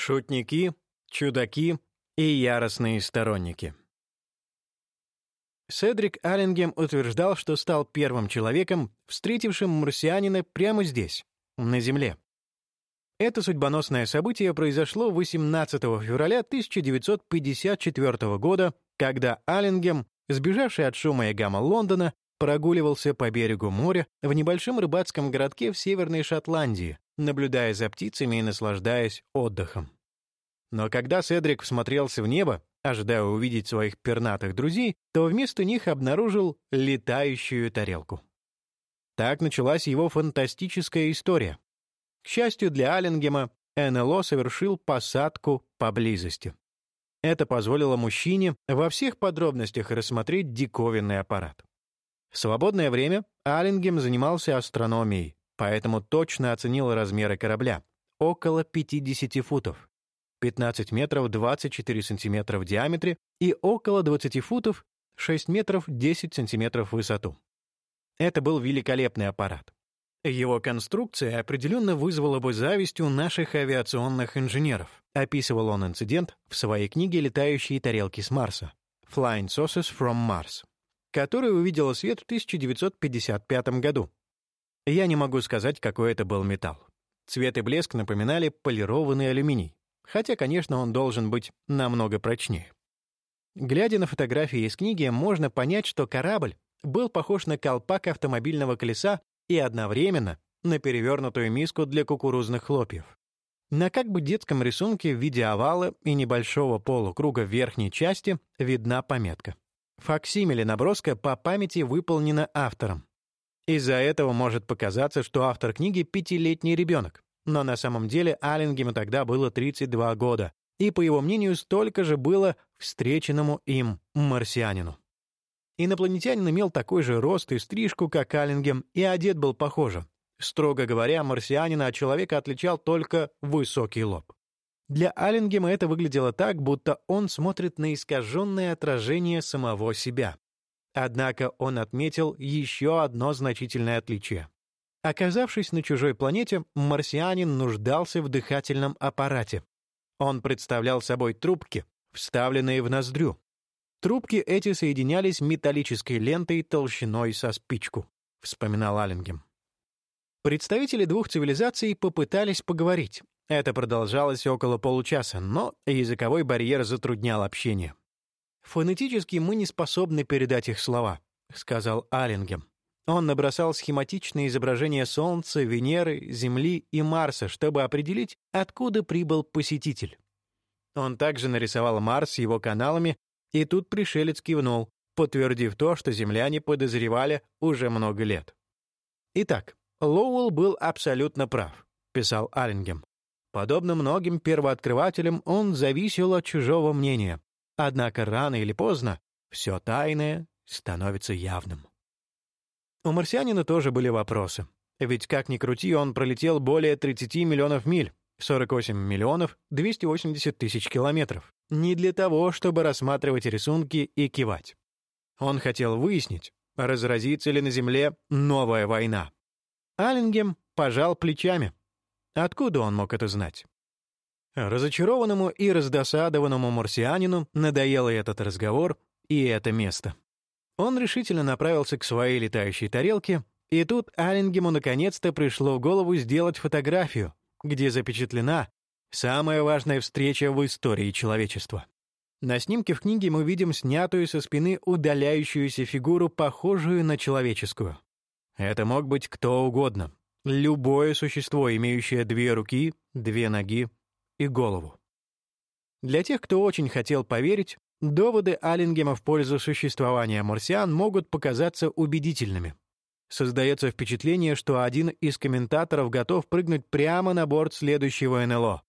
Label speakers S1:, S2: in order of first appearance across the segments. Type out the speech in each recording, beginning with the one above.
S1: Шутники, чудаки и яростные сторонники. Седрик Аллингем утверждал, что стал первым человеком, встретившим марсианина прямо здесь, на Земле. Это судьбоносное событие произошло 18 февраля 1954 года, когда Аллингем, сбежавший от шума и гамма Лондона, прогуливался по берегу моря в небольшом рыбацком городке в Северной Шотландии, наблюдая за птицами и наслаждаясь отдыхом. Но когда Седрик всмотрелся в небо, ожидая увидеть своих пернатых друзей, то вместо них обнаружил летающую тарелку. Так началась его фантастическая история. К счастью для Аллингема, НЛО совершил посадку поблизости. Это позволило мужчине во всех подробностях рассмотреть диковинный аппарат. В свободное время Аллингем занимался астрономией, поэтому точно оценил размеры корабля — около 50 футов. 15 метров 24 сантиметра в диаметре и около 20 футов 6 метров 10 сантиметров в высоту. Это был великолепный аппарат. Его конструкция определенно вызвала бы зависть у наших авиационных инженеров, описывал он инцидент в своей книге «Летающие тарелки с Марса» «Flying Saucers from Mars», которая увидела свет в 1955 году. Я не могу сказать, какой это был металл. Цвет и блеск напоминали полированный алюминий хотя, конечно, он должен быть намного прочнее. Глядя на фотографии из книги, можно понять, что корабль был похож на колпак автомобильного колеса и одновременно на перевернутую миску для кукурузных хлопьев. На как бы детском рисунке в виде овала и небольшого полукруга в верхней части видна пометка. Факсимиле наброска по памяти выполнена автором. Из-за этого может показаться, что автор книги — пятилетний ребенок. Но на самом деле Аллингему тогда было 32 года, и, по его мнению, столько же было встреченному им марсианину. Инопланетянин имел такой же рост и стрижку, как Аллингем, и одет был похоже. Строго говоря, марсианина от человека отличал только высокий лоб. Для Аллингема это выглядело так, будто он смотрит на искаженное отражение самого себя. Однако он отметил еще одно значительное отличие. Оказавшись на чужой планете, марсианин нуждался в дыхательном аппарате. Он представлял собой трубки, вставленные в ноздрю. Трубки эти соединялись металлической лентой толщиной со спичку, вспоминал Аллингем. Представители двух цивилизаций попытались поговорить. Это продолжалось около получаса, но языковой барьер затруднял общение. «Фонетически мы не способны передать их слова», — сказал Аллингем. Он набросал схематичные изображения Солнца, Венеры, Земли и Марса, чтобы определить, откуда прибыл посетитель. Он также нарисовал Марс его каналами, и тут пришелец кивнул, подтвердив то, что земляне подозревали уже много лет. Итак, Лоуэлл был абсолютно прав, писал Аллингем. Подобно многим первооткрывателям, он зависел от чужого мнения. Однако рано или поздно все тайное становится явным. У марсианина тоже были вопросы. Ведь, как ни крути, он пролетел более 30 миллионов миль, 48 миллионов 280 тысяч километров. Не для того, чтобы рассматривать рисунки и кивать. Он хотел выяснить, разразится ли на Земле новая война. Аллингем пожал плечами. Откуда он мог это знать? Разочарованному и раздосадованному марсианину надоело этот разговор и это место. Он решительно направился к своей летающей тарелке, и тут Аллингему наконец-то пришло в голову сделать фотографию, где запечатлена самая важная встреча в истории человечества. На снимке в книге мы видим снятую со спины удаляющуюся фигуру, похожую на человеческую. Это мог быть кто угодно. Любое существо, имеющее две руки, две ноги и голову. Для тех, кто очень хотел поверить, Доводы Аллингема в пользу существования марсиан могут показаться убедительными. Создается впечатление, что один из комментаторов готов прыгнуть прямо на борт следующего НЛО.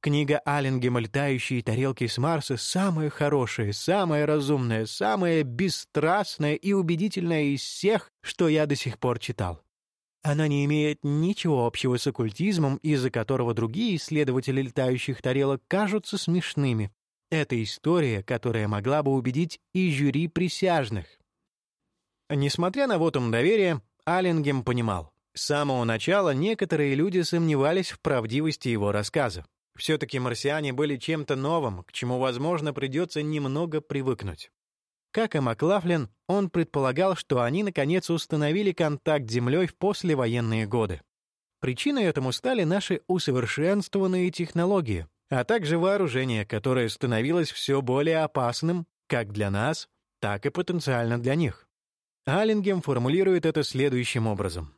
S1: Книга Аллингема «Летающие тарелки с Марса» самая хорошая, самая разумная, самая бесстрастная и убедительная из всех, что я до сих пор читал. Она не имеет ничего общего с оккультизмом, из-за которого другие исследователи летающих тарелок кажутся смешными. Это история, которая могла бы убедить и жюри присяжных. Несмотря на вотум доверия, Аллингем понимал, с самого начала некоторые люди сомневались в правдивости его рассказа. Все-таки марсиане были чем-то новым, к чему, возможно, придется немного привыкнуть. Как и Маклафлин, он предполагал, что они, наконец, установили контакт с Землей в послевоенные годы. Причиной этому стали наши усовершенствованные технологии, а также вооружение, которое становилось все более опасным как для нас, так и потенциально для них. Аллингем формулирует это следующим образом.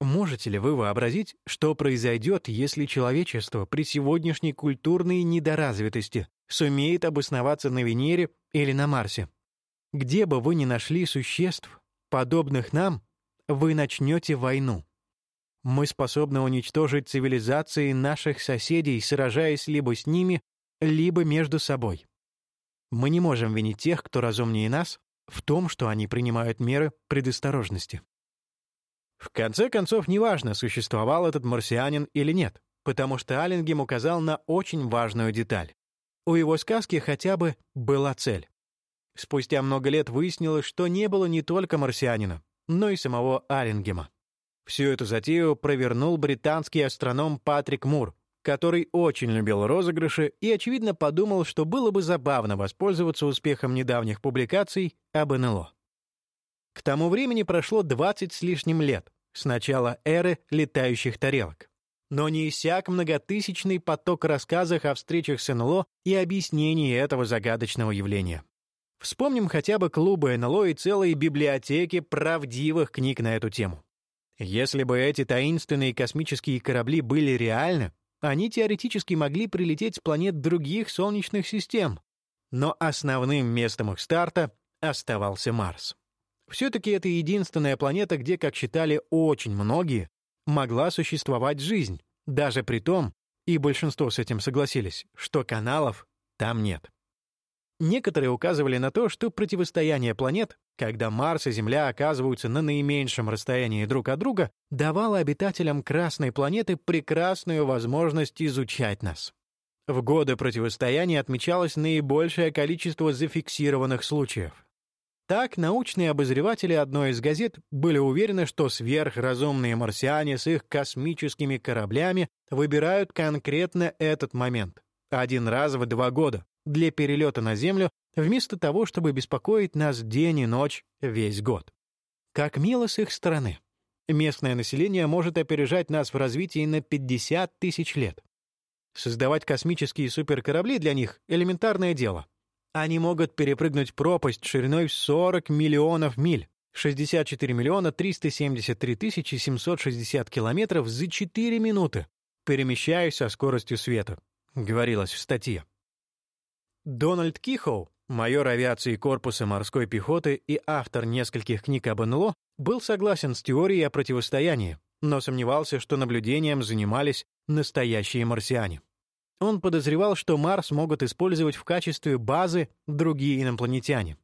S1: Можете ли вы вообразить, что произойдет, если человечество при сегодняшней культурной недоразвитости сумеет обосноваться на Венере или на Марсе? Где бы вы ни нашли существ, подобных нам, вы начнете войну. Мы способны уничтожить цивилизации наших соседей, сражаясь либо с ними, либо между собой. Мы не можем винить тех, кто разумнее нас, в том, что они принимают меры предосторожности. В конце концов, неважно, существовал этот марсианин или нет, потому что Аллингем указал на очень важную деталь. У его сказки хотя бы была цель. Спустя много лет выяснилось, что не было не только марсианина, но и самого Аллингема. Всю эту затею провернул британский астроном Патрик Мур, который очень любил розыгрыши и, очевидно, подумал, что было бы забавно воспользоваться успехом недавних публикаций об НЛО. К тому времени прошло 20 с лишним лет, с начала эры летающих тарелок. Но не иссяк многотысячный поток рассказов о встречах с НЛО и объяснений этого загадочного явления. Вспомним хотя бы клубы НЛО и целые библиотеки правдивых книг на эту тему. Если бы эти таинственные космические корабли были реальны, они теоретически могли прилететь с планет других солнечных систем, но основным местом их старта оставался Марс. Все-таки это единственная планета, где, как считали очень многие, могла существовать жизнь, даже при том, и большинство с этим согласились, что каналов там нет. Некоторые указывали на то, что противостояние планет, когда Марс и Земля оказываются на наименьшем расстоянии друг от друга, давало обитателям Красной планеты прекрасную возможность изучать нас. В годы противостояния отмечалось наибольшее количество зафиксированных случаев. Так, научные обозреватели одной из газет были уверены, что сверхразумные марсиане с их космическими кораблями выбирают конкретно этот момент. Один раз в два года для перелета на Землю, вместо того, чтобы беспокоить нас день и ночь весь год. Как мило с их стороны. Местное население может опережать нас в развитии на 50 тысяч лет. Создавать космические суперкорабли для них — элементарное дело. Они могут перепрыгнуть пропасть шириной в 40 миллионов миль, 64 миллиона 373 тысячи 760 километров за 4 минуты, перемещаясь со скоростью света, говорилось в статье. Дональд Кихоу, майор авиации корпуса морской пехоты и автор нескольких книг об НЛО, был согласен с теорией о противостоянии, но сомневался, что наблюдением занимались настоящие марсиане. Он подозревал, что Марс могут использовать в качестве базы другие инопланетяне.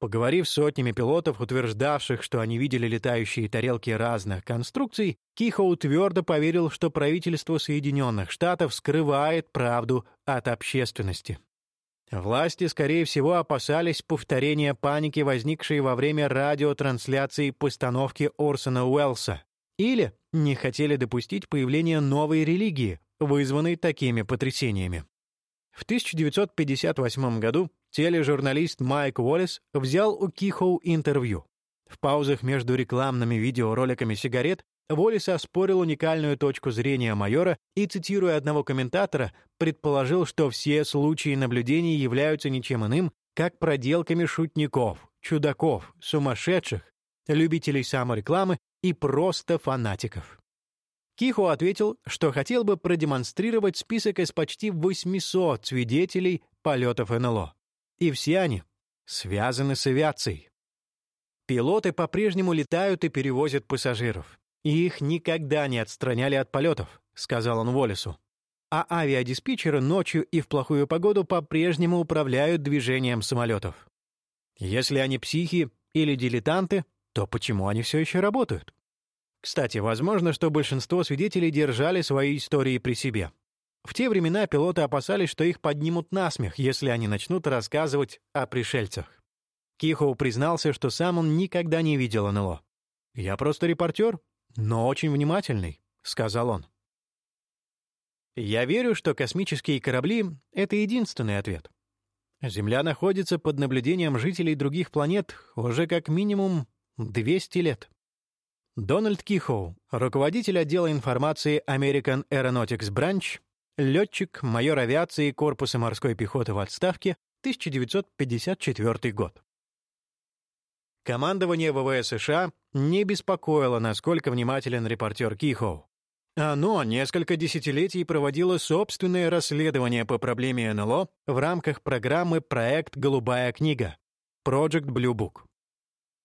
S1: Поговорив с сотнями пилотов, утверждавших, что они видели летающие тарелки разных конструкций, Кихоу твердо поверил, что правительство Соединенных Штатов скрывает правду от общественности. Власти, скорее всего, опасались повторения паники, возникшей во время радиотрансляции постановки Орсона Уэллса, или не хотели допустить появления новой религии, вызванной такими потрясениями. В 1958 году тележурналист Майк Уоллес взял у Кихоу интервью. В паузах между рекламными видеороликами сигарет Уоллес оспорил уникальную точку зрения майора и, цитируя одного комментатора, предположил, что все случаи наблюдений являются ничем иным, как проделками шутников, чудаков, сумасшедших, любителей саморекламы и просто фанатиков. Кихо ответил, что хотел бы продемонстрировать список из почти 800 свидетелей полетов НЛО. И все они связаны с авиацией. Пилоты по-прежнему летают и перевозят пассажиров. И их никогда не отстраняли от полетов, сказал он Волесу. А авиадиспетчеры ночью и в плохую погоду по-прежнему управляют движением самолетов. Если они психи или дилетанты, то почему они все еще работают? Кстати, возможно, что большинство свидетелей держали свои истории при себе. В те времена пилоты опасались, что их поднимут на смех, если они начнут рассказывать о пришельцах. Кихоу признался, что сам он никогда не видел НЛО. «Я просто репортер, но очень внимательный», — сказал он. Я верю, что космические корабли — это единственный ответ. Земля находится под наблюдением жителей других планет уже как минимум 200 лет. Дональд Кихоу, руководитель отдела информации American Aeronautics Branch, летчик, майор авиации Корпуса морской пехоты в отставке, 1954 год. Командование ВВС США не беспокоило, насколько внимателен репортер Кихоу. Оно несколько десятилетий проводило собственное расследование по проблеме НЛО в рамках программы «Проект Голубая книга» Project Blue Book.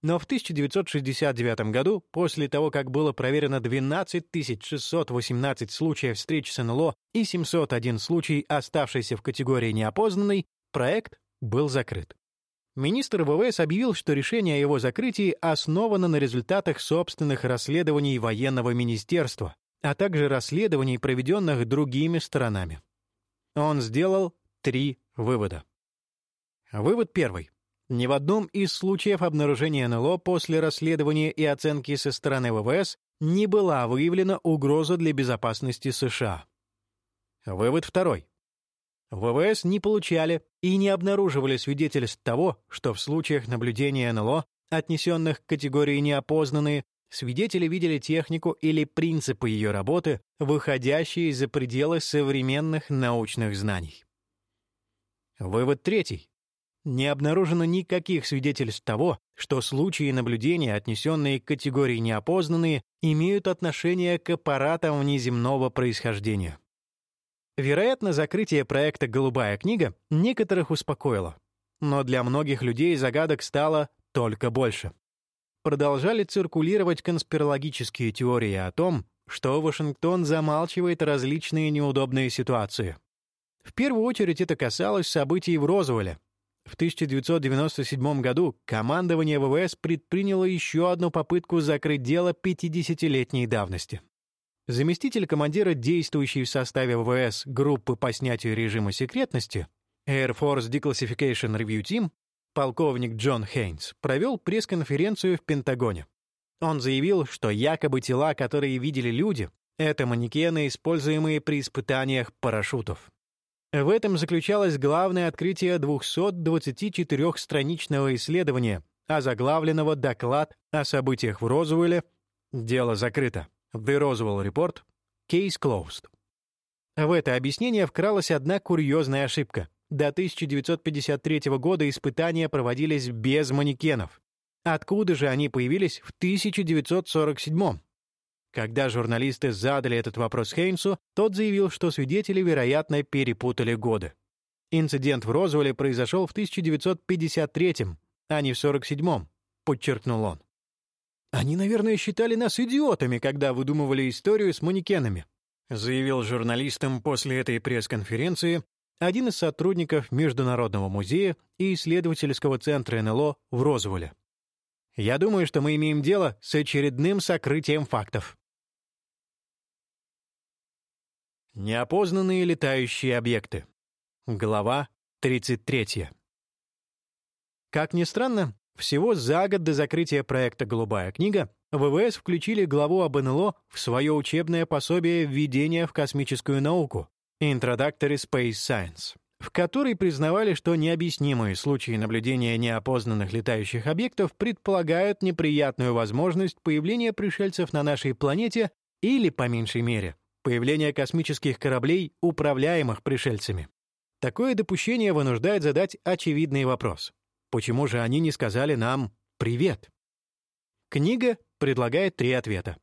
S1: Но в 1969 году, после того, как было проверено 12 618 случаев встреч с НЛО и 701 случай, оставшийся в категории неопознанный, проект был закрыт. Министр ВВС объявил, что решение о его закрытии основано на результатах собственных расследований военного министерства, а также расследований, проведенных другими сторонами. Он сделал три вывода. Вывод первый. Ни в одном из случаев обнаружения НЛО после расследования и оценки со стороны ВВС не была выявлена угроза для безопасности США. Вывод второй. ВВС не получали и не обнаруживали свидетельств того, что в случаях наблюдения НЛО, отнесенных к категории неопознанные, свидетели видели технику или принципы ее работы, выходящие за пределы современных научных знаний. Вывод третий. Не обнаружено никаких свидетельств того, что случаи наблюдения, отнесенные к категории неопознанные, имеют отношение к аппаратам внеземного происхождения. Вероятно, закрытие проекта «Голубая книга» некоторых успокоило, но для многих людей загадок стало только больше продолжали циркулировать конспирологические теории о том, что Вашингтон замалчивает различные неудобные ситуации. В первую очередь это касалось событий в Розуэле. В 1997 году командование ВВС предприняло еще одну попытку закрыть дело 50-летней давности. Заместитель командира, действующей в составе ВВС группы по снятию режима секретности, Air Force Declassification Review Team, полковник Джон Хейнс, провел пресс-конференцию в Пентагоне. Он заявил, что якобы тела, которые видели люди, это манекены, используемые при испытаниях парашютов. В этом заключалось главное открытие 224-страничного исследования, озаглавленного «Доклад о событиях в Розуэле. Дело закрыто». The Roswell Report. Case closed. В это объяснение вкралась одна курьезная ошибка — до 1953 года испытания проводились без манекенов. Откуда же они появились в 1947 Когда журналисты задали этот вопрос Хейнсу, тот заявил, что свидетели, вероятно, перепутали годы. Инцидент в Розуэле произошел в 1953 а не в 47-м, подчеркнул он. «Они, наверное, считали нас идиотами, когда выдумывали историю с манекенами», заявил журналистам после этой пресс-конференции один из сотрудников Международного музея и исследовательского центра НЛО в Розволе. Я думаю, что мы имеем дело с очередным сокрытием фактов. Неопознанные летающие объекты. Глава 33. Как ни странно, всего за год до закрытия проекта «Голубая книга» ВВС включили главу об НЛО в свое учебное пособие «Введение в космическую науку», Introductory Space Science, в которой признавали, что необъяснимые случаи наблюдения неопознанных летающих объектов предполагают неприятную возможность появления пришельцев на нашей планете или, по меньшей мере, появления космических кораблей, управляемых пришельцами. Такое допущение вынуждает задать очевидный вопрос. Почему же они не сказали нам «привет»? Книга предлагает три ответа.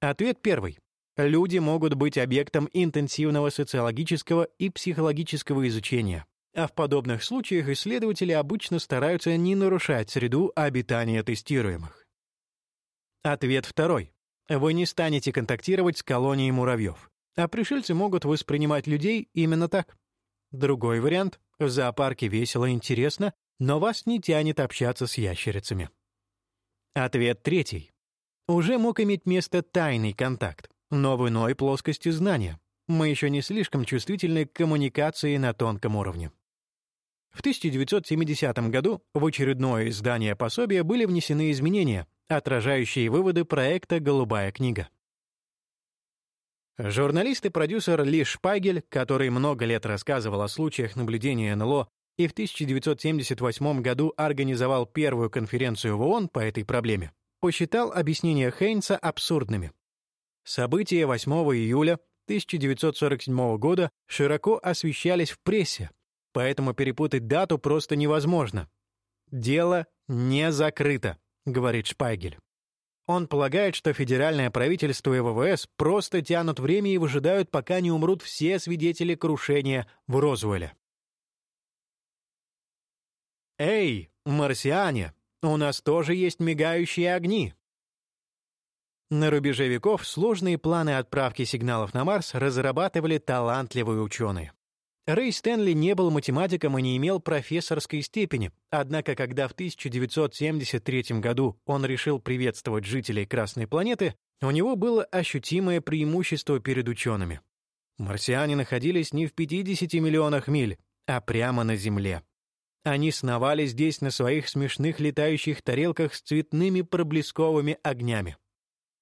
S1: Ответ первый. Люди могут быть объектом интенсивного социологического и психологического изучения, а в подобных случаях исследователи обычно стараются не нарушать среду обитания тестируемых. Ответ второй. Вы не станете контактировать с колонией муравьев, а пришельцы могут воспринимать людей именно так. Другой вариант — в зоопарке весело и интересно, но вас не тянет общаться с ящерицами. Ответ третий. Уже мог иметь место тайный контакт, но в иной плоскости знания. Мы еще не слишком чувствительны к коммуникации на тонком уровне. В 1970 году в очередное издание пособия были внесены изменения, отражающие выводы проекта «Голубая книга». Журналист и продюсер Ли Шпагель, который много лет рассказывал о случаях наблюдения НЛО и в 1978 году организовал первую конференцию в ООН по этой проблеме, посчитал объяснения Хейнса абсурдными. События 8 июля 1947 года широко освещались в прессе, поэтому перепутать дату просто невозможно. «Дело не закрыто», — говорит Шпайгель. Он полагает, что федеральное правительство и ВВС просто тянут время и выжидают, пока не умрут все свидетели крушения в Розуэле. «Эй, марсиане, у нас тоже есть мигающие огни!» На рубеже веков сложные планы отправки сигналов на Марс разрабатывали талантливые ученые. Рэй Стэнли не был математиком и не имел профессорской степени, однако когда в 1973 году он решил приветствовать жителей Красной планеты, у него было ощутимое преимущество перед учеными. Марсиане находились не в 50 миллионах миль, а прямо на Земле. Они сновали здесь на своих смешных летающих тарелках с цветными проблесковыми огнями.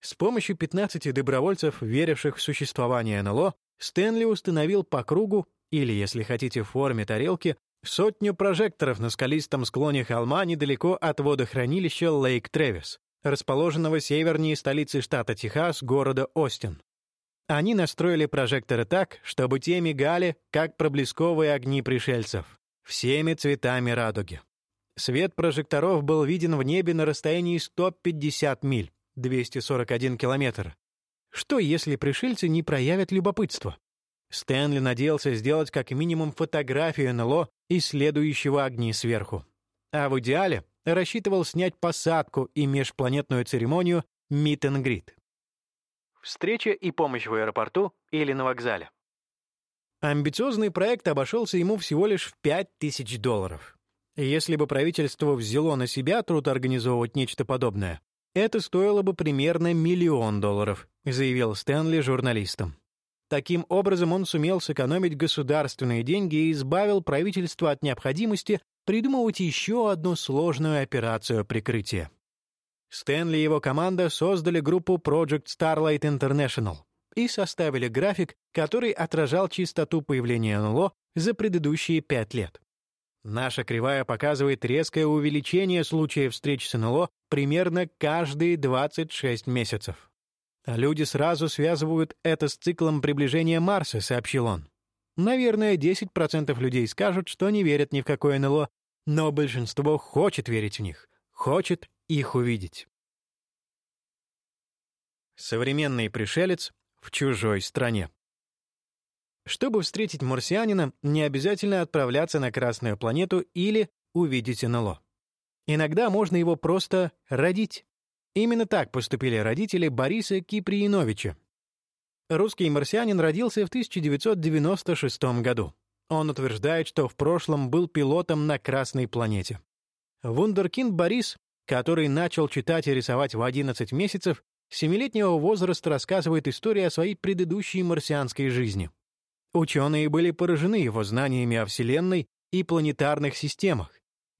S1: С помощью 15 добровольцев, веривших в существование НЛО, Стэнли установил по кругу, или, если хотите, в форме тарелки, сотню прожекторов на скалистом склоне холма недалеко от водохранилища Лейк Тревис, расположенного севернее столицы штата Техас, города Остин. Они настроили прожекторы так, чтобы те мигали, как проблесковые огни пришельцев всеми цветами радуги. Свет прожекторов был виден в небе на расстоянии 150 миль, 241 километр. Что, если пришельцы не проявят любопытства? Стэнли надеялся сделать как минимум фотографию НЛО, исследующего огни сверху. А в идеале рассчитывал снять посадку и межпланетную церемонию Meet. Встреча и помощь в аэропорту или на вокзале. Амбициозный проект обошелся ему всего лишь в 5000 долларов. Если бы правительство взяло на себя труд организовывать нечто подобное, это стоило бы примерно миллион долларов, заявил Стэнли журналистам. Таким образом, он сумел сэкономить государственные деньги и избавил правительство от необходимости придумывать еще одну сложную операцию прикрытия. Стэнли и его команда создали группу Project Starlight International, и составили график, который отражал частоту появления НЛО за предыдущие пять лет. Наша кривая показывает резкое увеличение случаев встреч с НЛО примерно каждые 26 месяцев. А люди сразу связывают это с циклом приближения Марса, сообщил он. Наверное, 10% людей скажут, что не верят ни в какое НЛО, но большинство хочет верить в них, хочет их увидеть. Современный пришелец в чужой стране. Чтобы встретить марсианина, не обязательно отправляться на Красную планету или увидеть НЛО. Иногда можно его просто родить. Именно так поступили родители Бориса Киприиновича. Русский марсианин родился в 1996 году. Он утверждает, что в прошлом был пилотом на Красной планете. Вундеркинд Борис, который начал читать и рисовать в 11 месяцев, семилетнего возраста рассказывает историю о своей предыдущей марсианской жизни. Ученые были поражены его знаниями о Вселенной и планетарных системах,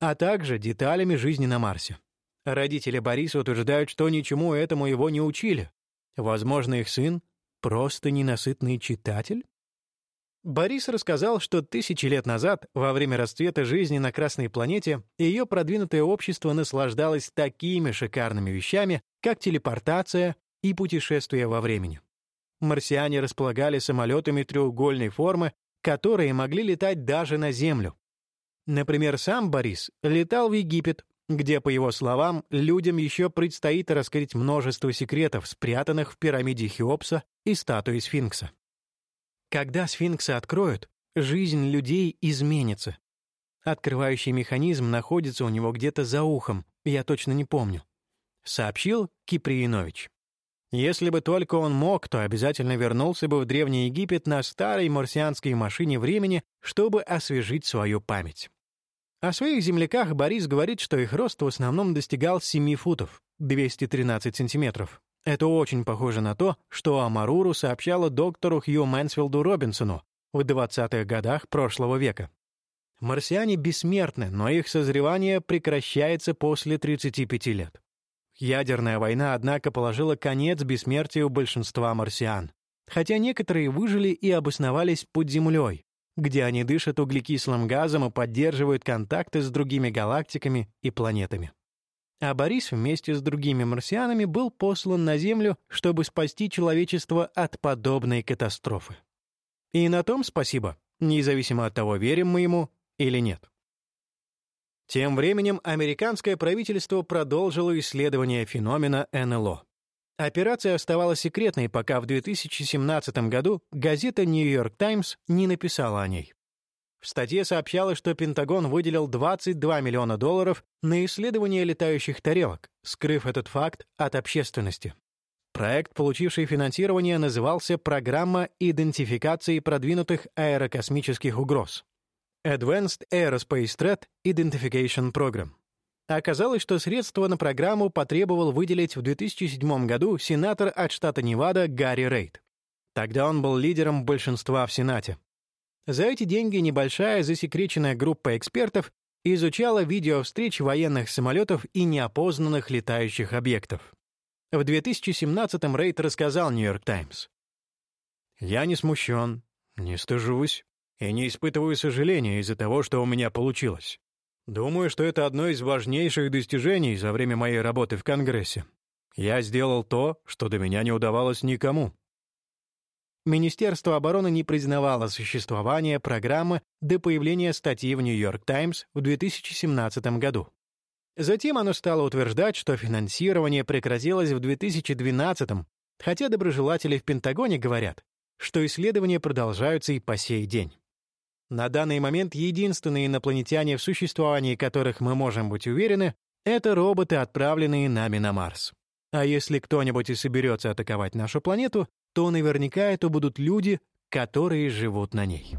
S1: а также деталями жизни на Марсе. Родители Бориса утверждают, что ничему этому его не учили. Возможно, их сын — просто ненасытный читатель? Борис рассказал, что тысячи лет назад, во время расцвета жизни на Красной планете, ее продвинутое общество наслаждалось такими шикарными вещами, как телепортация и путешествия во времени. Марсиане располагали самолетами треугольной формы, которые могли летать даже на Землю. Например, сам Борис летал в Египет, где, по его словам, людям еще предстоит раскрыть множество секретов, спрятанных в пирамиде Хеопса и статуе сфинкса. Когда сфинкса откроют, жизнь людей изменится. Открывающий механизм находится у него где-то за ухом, я точно не помню. Сообщил Киприинович. Если бы только он мог, то обязательно вернулся бы в Древний Египет на старой марсианской машине времени, чтобы освежить свою память. О своих земляках Борис говорит, что их рост в основном достигал 7 футов, 213 сантиметров, это очень похоже на то, что Амаруру сообщала доктору Хью Мэнсфилду Робинсону в 20-х годах прошлого века. Марсиане бессмертны, но их созревание прекращается после 35 лет. Ядерная война, однако, положила конец бессмертию большинства марсиан. хотя некоторые выжили и обосновались под землей, где они дышат углекислым газом и поддерживают контакты с другими галактиками и планетами. А Борис вместе с другими марсианами был послан на Землю, чтобы спасти человечество от подобной катастрофы. И на том спасибо, независимо от того, верим мы ему или нет. Тем временем американское правительство продолжило исследование феномена НЛО. Операция оставалась секретной, пока в 2017 году газета «Нью-Йорк Таймс» не написала о ней. В статье сообщалось, что Пентагон выделил 22 миллиона долларов на исследование летающих тарелок, скрыв этот факт от общественности. Проект, получивший финансирование, назывался «Программа идентификации продвинутых аэрокосмических угроз» Advanced Aerospace Threat Identification Program. Оказалось, что средства на программу потребовал выделить в 2007 году сенатор от штата Невада Гарри Рейд. Тогда он был лидером большинства в Сенате. За эти деньги небольшая засекреченная группа экспертов изучала видео встреч военных самолетов и неопознанных летающих объектов. В 2017-м Рейд рассказал «Нью-Йорк Таймс». «Я не смущен, не стыжусь и не испытываю сожаления из-за того, что у меня получилось. Думаю, что это одно из важнейших достижений за время моей работы в Конгрессе. Я сделал то, что до меня не удавалось никому. Министерство обороны не признавало существование программы до появления статьи в «Нью-Йорк Таймс» в 2017 году. Затем оно стало утверждать, что финансирование прекратилось в 2012 хотя доброжелатели в Пентагоне говорят, что исследования продолжаются и по сей день. На данный момент единственные инопланетяне, в существовании которых мы можем быть уверены, это роботы, отправленные нами на Марс. А если кто-нибудь и соберется атаковать нашу планету, то наверняка это будут люди, которые живут на ней.